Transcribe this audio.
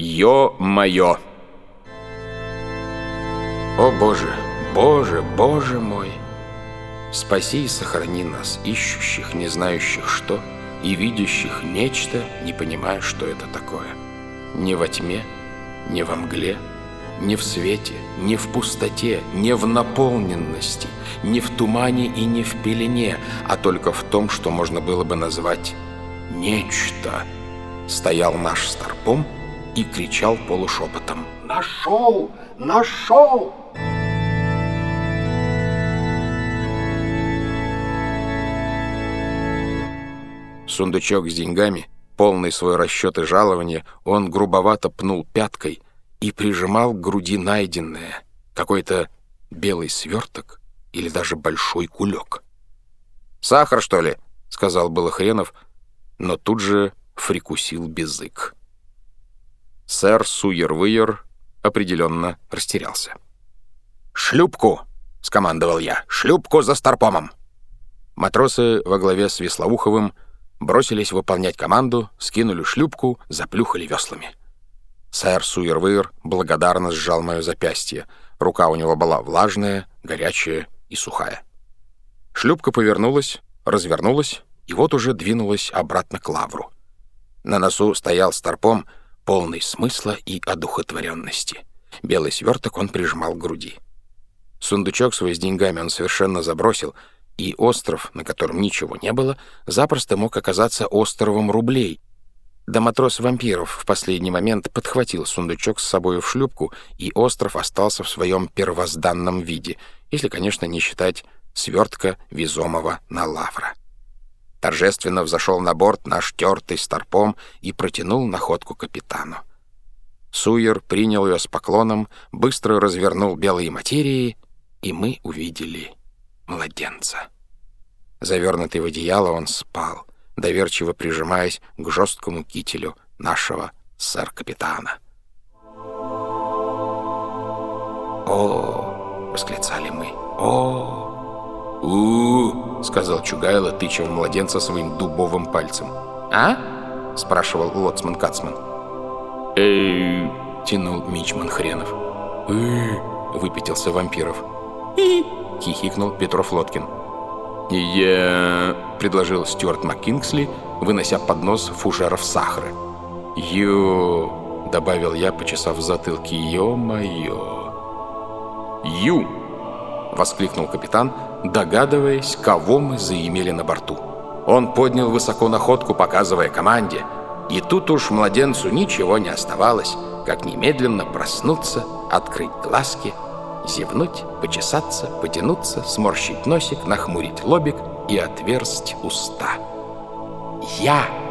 Ё-моё! О Боже, Боже, Боже мой! Спаси и сохрани нас, ищущих, не знающих что, и видящих нечто, не понимая, что это такое. Не во тьме, не во мгле, не в свете, не в пустоте, не в наполненности, не в тумане и не в пелене, а только в том, что можно было бы назвать «нечто». Стоял наш старпом и кричал полушепотом «Нашел! Нашел!» Сундучок с деньгами, полный свой расчет и жалование, он грубовато пнул пяткой и прижимал к груди найденное, какой-то белый сверток или даже большой кулек. «Сахар, что ли?» — сказал было Хренов, но тут же фрикусил безык. Сэр Суер-Выер определенно растерялся. «Шлюпку!» — скомандовал я. «Шлюпку за старпомом!» Матросы во главе с Веслоуховым бросились выполнять команду, скинули шлюпку, заплюхали веслами. Сэр Суервейр благодарно сжал мое запястье. Рука у него была влажная, горячая и сухая. Шлюпка повернулась, развернулась и вот уже двинулась обратно к лавру. На носу стоял старпом, полный смысла и одухотворенности. Белый сверток он прижимал к груди. Сундучок свой с деньгами он совершенно забросил, и остров, на котором ничего не было, запросто мог оказаться островом рублей. Да матрос вампиров в последний момент подхватил сундучок с собой в шлюпку, и остров остался в своем первозданном виде, если, конечно, не считать свертка везомого на лавра. Торжественно взошел на борт наш тертый старпом и протянул находку капитану. Суер принял ее с поклоном, быстро развернул белые материи, и мы увидели младенца. Завернутый в одеяло он спал, доверчиво прижимаясь к жесткому кителю нашего сэр-капитана. «О!» — восклицали мы. «О!» у, сказал Чугайло, тыча в младенца своим дубовым пальцем. «А?» — спрашивал лоцман Кацман. «Эй!» — тянул Мичман Хренов. «Эй!» — выпятился Вампиров. «И!» — хихикнул Петров Лоткин. «Я...» — предложил Стюарт МакКингсли, вынося под нос фужеров сахара. «Ю...» — добавил я, почесав в затылке. «Ё-моё!» «Ю!» — воскликнул капитан, догадываясь, кого мы заимели на борту. Он поднял высоко находку, показывая команде, и тут уж младенцу ничего не оставалось, как немедленно проснуться, открыть глазки, зевнуть, почесаться, потянуться, сморщить носик, нахмурить лобик и отверсть уста. «Я!»